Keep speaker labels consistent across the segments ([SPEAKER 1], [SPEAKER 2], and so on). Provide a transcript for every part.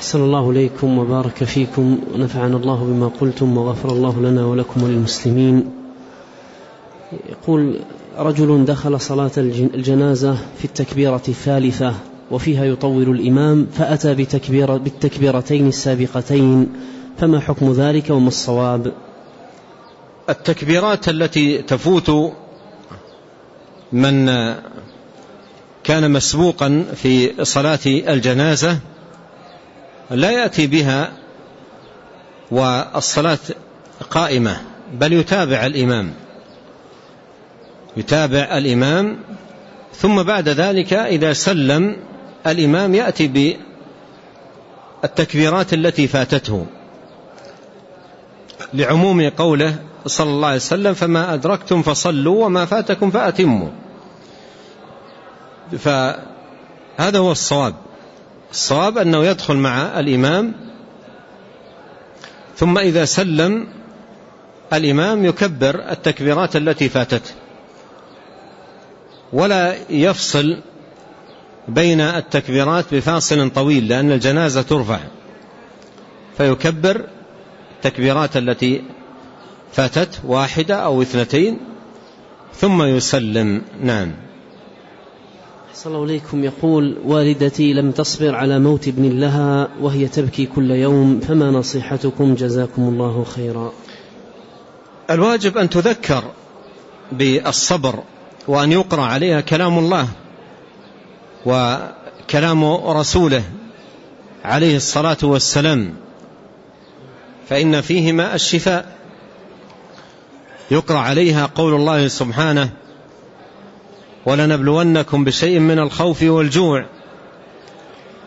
[SPEAKER 1] أحسن الله إليكم وبارك فيكم ونفعنا الله بما قلتم وغفر الله لنا ولكم وللمسلمين. يقول رجل دخل صلاة الجنازة في التكبيرة الثالثة وفيها يطول الإمام فأتى بتكبير بالتكبيرتين السابقتين فما حكم ذلك وما الصواب؟
[SPEAKER 2] التكبيرات التي تفوت من كان مسبوقا في صلاة الجنازة لا يأتي بها والصلاة قائمة بل يتابع الإمام. يتابع الإمام ثم بعد ذلك إذا سلم الإمام يأتي بالتكبيرات التي فاتته. لعموم قوله صلى الله عليه وسلم فما أدركتم فصلوا وما فاتكم فأتموا. فهذا هو الصواب. الصواب أنه يدخل مع الإمام ثم إذا سلم الإمام يكبر التكبيرات التي فاتته ولا يفصل بين التكبيرات بفاصل طويل لأن الجنازة ترفع. فيكبر التكبيرات التي فاتت واحدة أو اثنتين ثم يسلم. نعم.
[SPEAKER 1] صلى الله عليكم. يقول والدتي لم تصبر على موت ابن لها وهي تبكي كل يوم فما نصيحتكم؟ جزاكم الله خيرا.
[SPEAKER 2] الواجب أن تذكر بالصبر وأن يقرأ عليها كلام الله وكلام رسوله عليه الصلاة والسلام فإن فيهما الشفاء. يقرأ عليها قول الله سبحانه ولنبلونكم بشيء من الخوف والجوع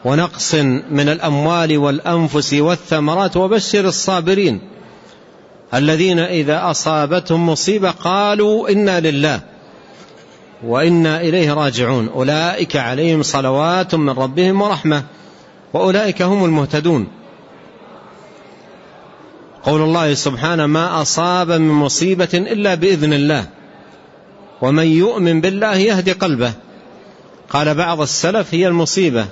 [SPEAKER 2] ونقص من الأموال والأنفس والثمرات وبشر الصابرين الذين إذا أصابتهم مصيبة قالوا إنا لله وإنا إليه راجعون. أولئك عليهم صلوات من ربهم ورحمة وأولئك هم المهتدون. قول الله سبحانه ما أصاب من مصيبة إلا بإذن الله. ومن يؤمن بالله يهدي قلبه. قال بعض السلف هي المصيبة.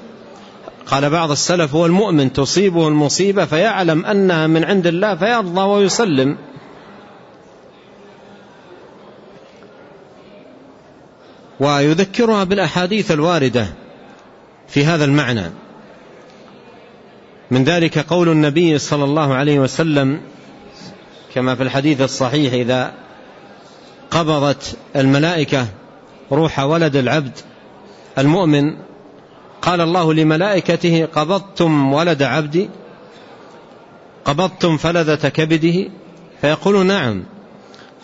[SPEAKER 2] قال بعض السلف هو المؤمن تصيبه المصيبة فيعلم أنها من عند الله فيرضى ويسلم. ويذكرها بالأحاديث الواردة في هذا المعنى. من ذلك قول النبي صلى الله عليه وسلم كما في الحديث الصحيح إذا قبضت الملائكة روح ولد العبد المؤمن. قال الله لملائكته قبضتم ولد عبدي قبضتم فلذة كبده. فيقول نعم.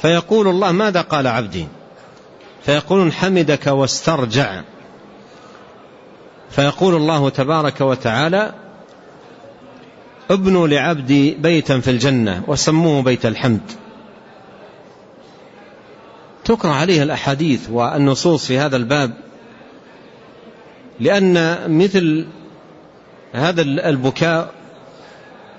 [SPEAKER 2] فيقول الله ماذا قال عبدي؟ فيقولون حمدك واسترجع. فيقول الله تبارك وتعالى ابنوا لعبدي بيتا في الجنة وسموه بيت الحمد. تقرأ عليه الأحاديث والنصوص في هذا الباب لأن مثل هذا البكاء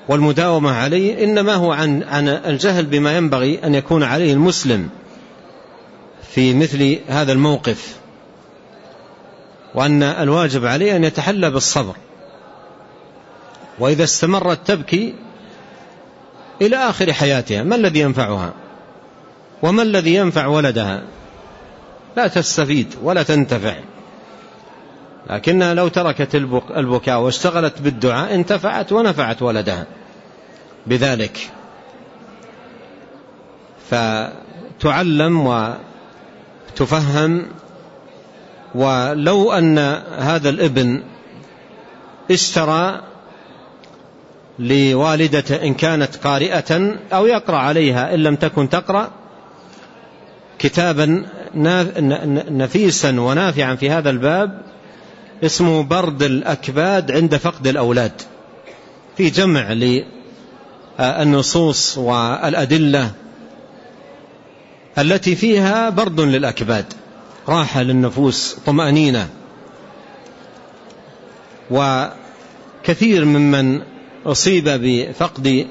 [SPEAKER 2] والمداومة عليه إنما هو عن عن الجهل بما ينبغي أن يكون عليه المسلم في مثل هذا الموقف وأن الواجب عليه أن يتحلى بالصبر. وإذا استمرت تبكي إلى آخر حياتها ما الذي ينفعها؟ وما الذي ينفع ولدها؟ لا تستفيد ولا تنتفع. لكنها لو تركت البكاء واشتغلت بالدعاء انتفعت ونفعت ولدها. بذلك فتعلم وتفهم ولو أن هذا الابن اشترى لوالدته إن كانت قارئة أو يقرأ عليها إن لم تكن تقرأ كتابا نفيسا ونافعا في هذا الباب اسمه برد الأكباد عند فقد الأولاد. في جمع للنصوص والأدلة التي فيها برد للأكباد. راحة للنفوس طمأنينة. وكثير ممن أصيب بفقد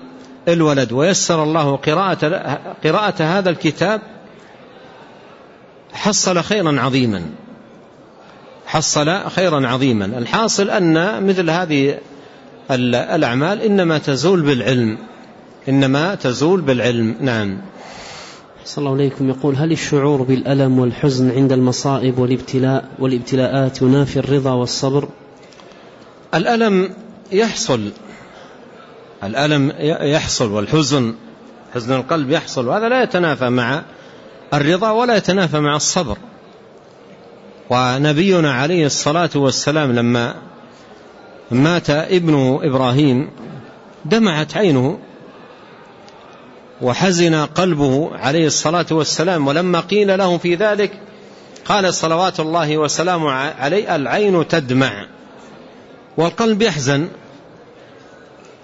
[SPEAKER 2] الولد. ويسر الله قراءة, قراءة هذا الكتاب حصل خيرا عظيما. حصل خيرا عظيما. الحاصل أن مثل هذه الأعمال إنما تزول بالعلم. إنما تزول بالعلم. نعم.
[SPEAKER 1] صلى الله عليكم. يقول هل الشعور بالألم والحزن عند المصائب والابتلاء والابتلاءات ينافي الرضا والصبر؟
[SPEAKER 2] الألم يحصل. الألم يحصل والحزن حزن القلب يحصل. وهذا لا يتنافى مع الرضا ولا يتنافى مع الصبر. ونبينا عليه الصلاة والسلام لما مات ابن إبراهيم دمعت عينه وحزن قلبه عليه الصلاة والسلام. ولما قيل له في ذلك قال صلوات الله وسلامه عليه العين تدمع والقلب يحزن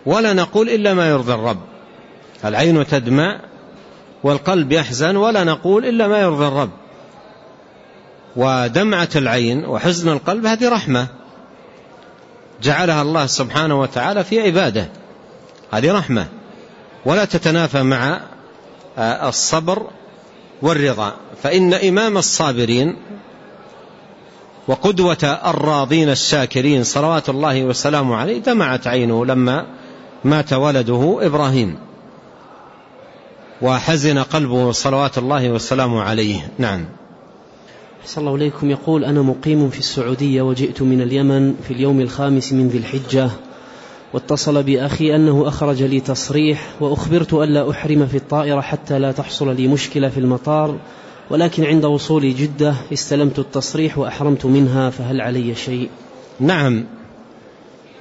[SPEAKER 2] ولا نقول إلا ما يرضي الرب. العين تدمع والقلب يحزن ولا نقول إلا ما يرضي الرب. ودمعة العين وحزن القلب هذه رحمة. جعلها الله سبحانه وتعالى في عبادة. هذه رحمة. ولا تتنافى مع الصبر والرضا. فإن إمام الصابرين وقدوة الراضين الشاكرين صلوات الله وسلامه عليه دمعت عينه لما مات ولده إبراهيم. وحزن قلبه صلوات الله وسلامه عليه. نعم.
[SPEAKER 1] صلى الله عليكم يقول أنا مقيم في السعودية وجئت من اليمن في اليوم الخامس من ذي الحجة واتصل بأخي أنه أخرج لي تصريح وأخبرت ألا أحرم في الطائرة حتى لا تحصل لي مشكلة في المطار ولكن عند وصولي جدة استلمت التصريح وأحرمت منها فهل علي شيء؟
[SPEAKER 2] نعم.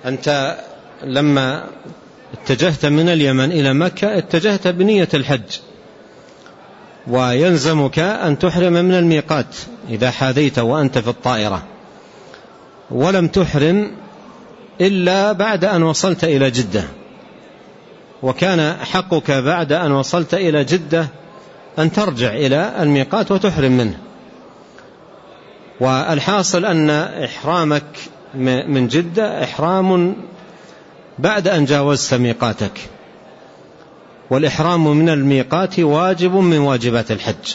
[SPEAKER 2] أنت لما اتجهت من اليمن إلى مكة اتجهت بنية الحج. ويلزمك أن تحرم من الميقات إذا حاذيت وأنت في الطائرة. ولم تحرم إلا بعد أن وصلت إلى جدة. وكان حقك بعد أن وصلت إلى جدة أن ترجع إلى الميقات وتحرم منه. والحاصل أن إحرامك من جدة إحرام بعد أن جاوزت ميقاتك. والإحرام من الميقات واجب من واجبات الحج.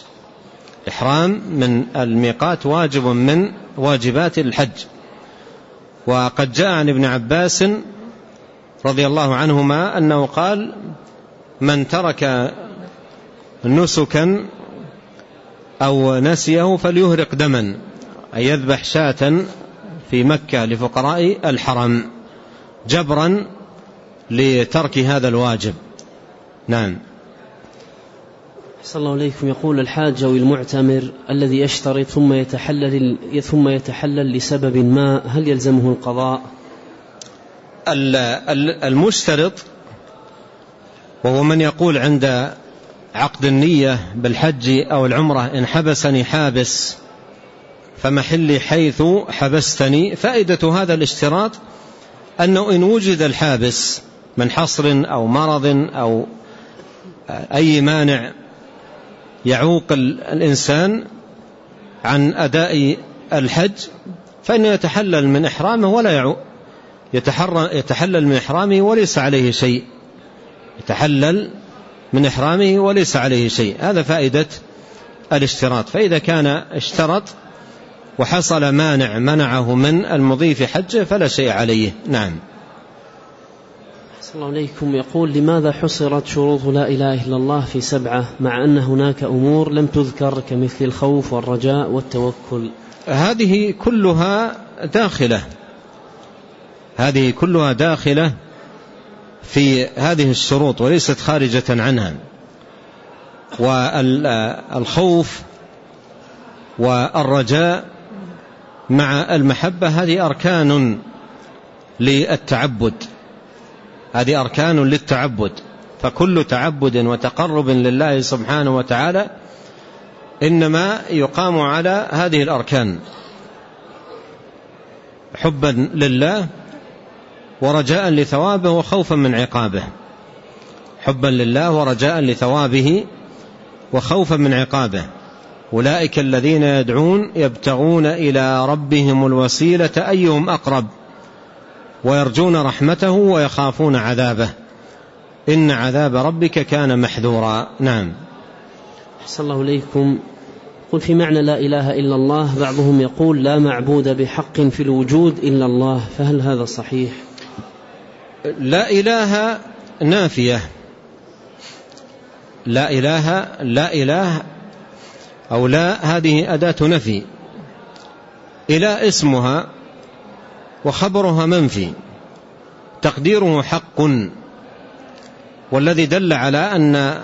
[SPEAKER 2] إحرام من الميقات واجب من واجبات الحج. وقد جاء عن ابن عباس رضي الله عنهما أنه قال من ترك نسكا أو نسيه فليهرق دما أي يذبح شاة في مكة لفقراء الحرم. جبرا لترك هذا الواجب. نعم.
[SPEAKER 1] صلى الله عليكم. يقول الحاج أو المعتمر الذي يشترط ثم يتحلل ثم يتحلل لسبب ما هل يلزمه القضاء؟
[SPEAKER 2] المشترط وهو من يقول عند عقد النية بالحج أو العمرة إن حبسني حابس فمحلي حيث حبستني فائدة هذا الاشتراط أنه إن وجد الحابس من حصر أو مرض أو أي مانع يعوق الإنسان عن أداء الحج فإنه يتحلل من إحرامه ولا يعوق يتحلل من إحرامه وليس عليه شيء. يتحلل من إحرامه وليس عليه شيء. هذا فائدة الاشتراط. فإذا كان اشترط وحصل مانع منعه من المضي في حجه فلا شيء عليه. نعم.
[SPEAKER 1] الله عليكم. يقول لماذا حصرت شروط لا إله إلا الله في سبعة مع أن هناك أمور لم تذكر كمثل الخوف والرجاء والتوكل؟
[SPEAKER 2] هذه كلها داخلة. هذه كلها داخلة في هذه الشروط وليست خارجة عنها. والخوف والرجاء مع المحبة هذه أركان للتعبد. هذه أركان للتعبد. فكل تعبد وتقرب لله سبحانه وتعالى إنما يقام على هذه الأركان. حبا لله ورجاء لثوابه وخوفا من عقابه. حبا لله ورجاء لثوابه وخوفا من عقابه. أولئك الذين يدعون يبتغون إلى ربهم الوسيلة أيهم أقرب ويرجون رحمته ويخافون عذابه. إن عذاب ربك كان محذورا. نعم.
[SPEAKER 1] صلى الله عليكم قل في معنى لا إله إلا الله. بعضهم يقول لا معبود بحق في الوجود إلا الله. فهل هذا صحيح؟
[SPEAKER 2] لا إله نافية. لا إله لا إله أو لا هذه أداة نفي. إله اسمها وخبرها منفي. تقديره حق. والذي دل على أن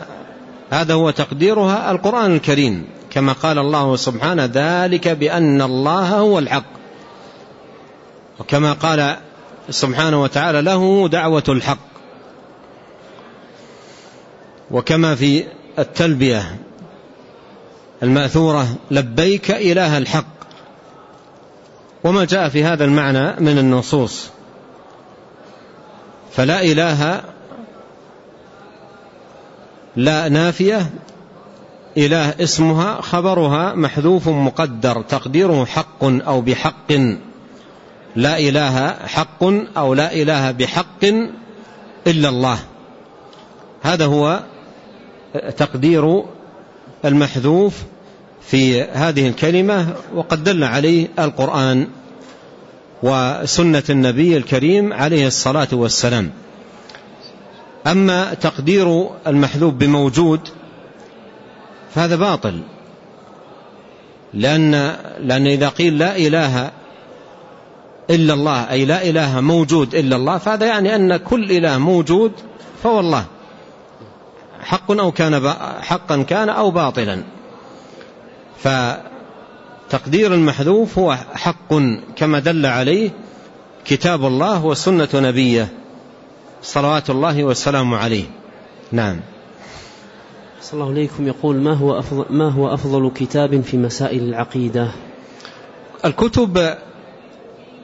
[SPEAKER 2] هذا هو تقديرها القرآن الكريم. كما قال الله سبحانه ذلك بأن الله هو الحق. وكما قال سبحانه وتعالى له دعوة الحق. وكما في التلبية. المأثورة لبيك إله الحق. وما جاء في هذا المعنى من النصوص. فلا إله لا نافية إله اسمها خبرها محذوف مقدر تقديره حق أو بحق. لا إله حق أو لا إله بحق إلا الله. هذا هو تقدير المحذوف في هذه الكلمة وقد دل عليه القرآن وسنة النبي الكريم عليه الصلاة والسلام. أما تقدير المحذوف بموجود فهذا باطل لأن, لأن إذا قيل لا إله إلا الله أي لا إله موجود إلا الله فهذا يعني أن كل إله موجود فهو الله حق أو كان حقا كان أو باطلا. فتقدير المحذوف هو حق كما دل عليه كتاب الله وسنة نبيه صلوات الله والسلام عليه. نعم.
[SPEAKER 1] صلى الله عليكم. يقول ما هو أفضل, ما هو أفضل كتاب في مسائل العقيدة؟
[SPEAKER 2] الكتب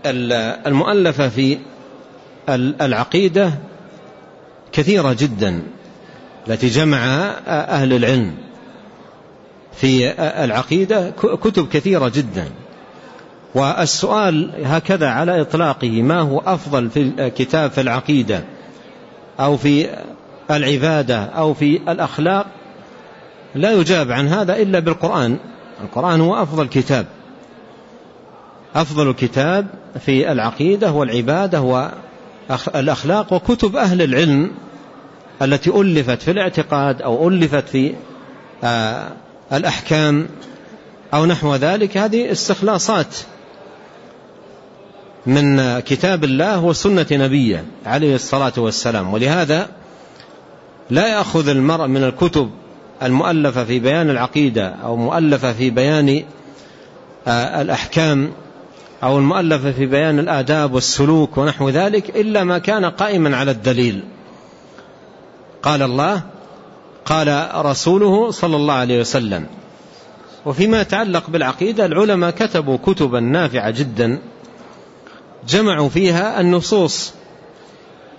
[SPEAKER 2] المؤلفة في العقيدة كثيرة جدا التي جمعها أهل العلم. في العقيدة كتب كثيرة جدا. والسؤال هكذا على إطلاقه ما هو أفضل في الكتاب في العقيدة؟ أو في العبادة؟ أو في الأخلاق؟ لا يجاب عن هذا إلا بالقرآن. القرآن هو أفضل كتاب. أفضل كتاب في العقيدة والعبادة والأخلاق وكتب أهل العلم التي ألفت في الاعتقاد أو ألفت في آه، الأحكام أو نحو ذلك هذه استخلاصات من كتاب الله وسنة نبيه عليه الصلاة والسلام. ولهذا لا يأخذ المرء من الكتب المؤلفة في بيان العقيدة أو مؤلفة في بيان آه، الأحكام أو المؤلفة في بيان الآداب والسلوك ونحو ذلك إلا ما كان قائما على الدليل. قال الله قال رسوله صلى الله عليه وسلم. وفيما يتعلق بالعقيدة العلماء كتبوا كتبا نافعة جدا جمعوا فيها النصوص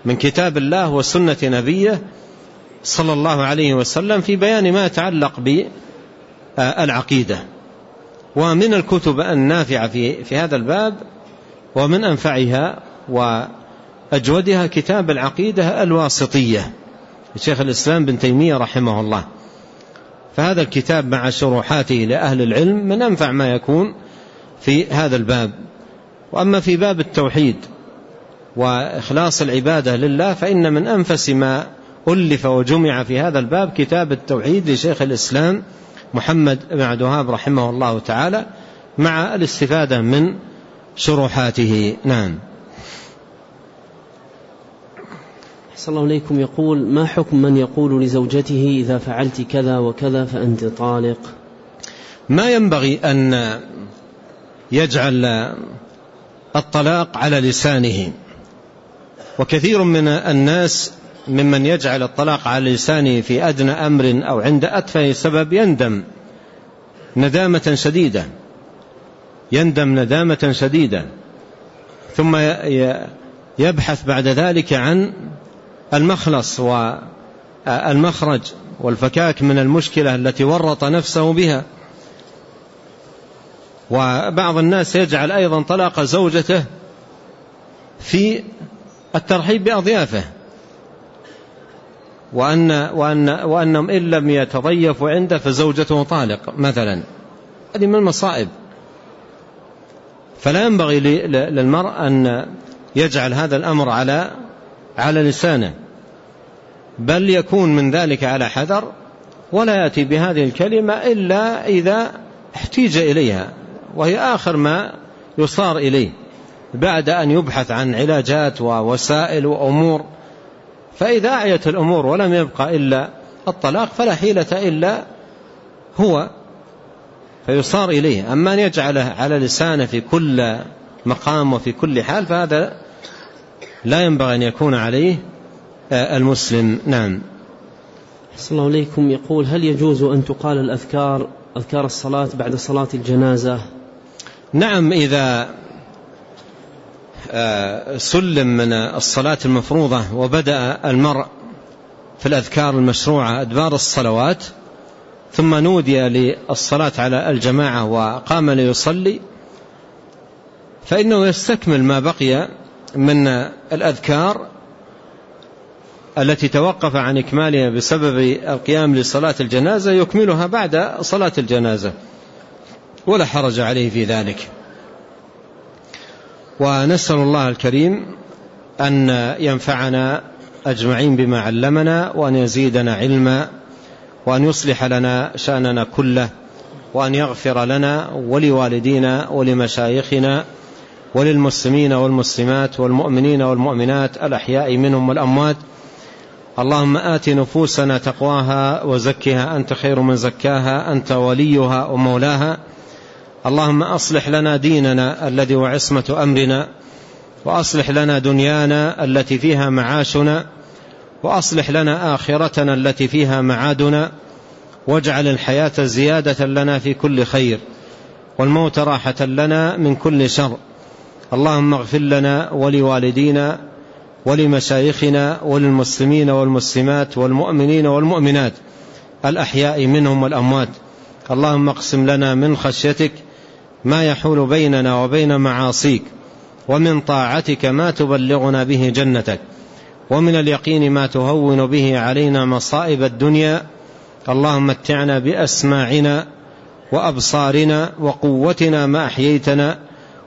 [SPEAKER 2] من كتاب الله وسنة نبيه صلى الله عليه وسلم في بيان ما يتعلق بالعقيدة. ومن الكتب النافعة في, في هذا الباب ومن أنفعها وأجودها كتاب العقيدة الواسطية. لشيخ الإسلام بن تيمية رحمه الله. فهذا الكتاب مع شروحاته لأهل العلم من أنفع ما يكون في هذا الباب. وأما في باب التوحيد وإخلاص العبادة لله فإن من أنفس ما ألف وجمع في هذا الباب كتاب التوحيد لشيخ الإسلام محمد بن عبد الوهاب رحمه الله تعالى مع الاستفادة من شروحاته. نعم.
[SPEAKER 1] صلى الله عليكم يقول ما حكم من يقول لزوجته إذا فعلت كذا وكذا فأنت طالق؟
[SPEAKER 2] ما ينبغي أن يجعل الطلاق على لسانه. وكثير من الناس ممن يجعل الطلاق على لسانه في أدنى أمر أو عند أتفه سبب يندم ندامة شديدة. يندم ندامة شديدة. ثم يبحث بعد ذلك عن المخلص والمخرج والفكاك من المشكلة التي ورط نفسه بها. وبعض الناس يجعل أيضا طلاق زوجته في الترحيب بأضيافه. وأن وأن وأنهم إن لم يتضيفوا عنده فزوجته طالق مثلا. هذه من المصائب. فلا ينبغي للمرء أن يجعل هذا الأمر على على لسانه. بل يكون من ذلك على حذر ولا يأتي بهذه الكلمة إلا إذا احتيج إليها وهي آخر ما يصار إليه بعد أن يبحث عن علاجات ووسائل وأمور. فإذا أعيت الأمور ولم يبقى إلا الطلاق فلا حيلة إلا هو فيصار إليه. أما أن يجعله على لسانه في كل مقام وفي كل حال فهذا لا ينبغي أن يكون عليه آه، المسلم. نعم.
[SPEAKER 1] صلى الله عليكم يقول هل يجوز أن تقال الأذكار أذكار الصلاة بعد صلاة الجنازة؟
[SPEAKER 2] نعم إذا آه، سلم من الصلاة المفروضة وبدأ المرء في الأذكار المشروعة أدبار الصلوات ثم نودي للصلاة على الجماعة وقام ليصلي فإنه يستكمل ما بقي من الأذكار التي توقف عن إكمالها بسبب القيام لصلاة الجنازة يكملها بعد صلاة الجنازة ولا حرج عليه في ذلك. ونسأل الله الكريم أن ينفعنا أجمعين بما علمنا وأن يزيدنا علما وأن يصلح لنا شأننا كله وأن يغفر لنا ولوالدينا ولمشايخنا وللمسلمين والمسلمات والمؤمنين والمؤمنات الأحياء منهم والأموات. اللهم آت نفوسنا تقواها وزكها. أنت خير من زكاها. أنت وليها ومولاها. اللهم أصلح لنا ديننا الذي هو عصمة أمرنا. وأصلح لنا دنيانا التي فيها معاشنا. وأصلح لنا آخرتنا التي فيها معادنا. واجعل الحياة زيادة لنا في كل خير. والموت راحة لنا من كل شر. اللهم اغفر لنا ولوالدينا ولمشايخنا وللمسلمين والمسلمات والمؤمنين والمؤمنات الأحياء منهم والأموات. اللهم اقسم لنا من خشيتك ما يحول بيننا وبين معاصيك ومن طاعتك ما تبلغنا به جنتك ومن اليقين ما تهون به علينا مصائب الدنيا. اللهم متعنا بأسماعنا وأبصارنا وقوتنا ما أحييتنا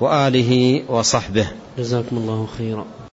[SPEAKER 2] وآله وصحبه.
[SPEAKER 1] جزاكم الله خيرا.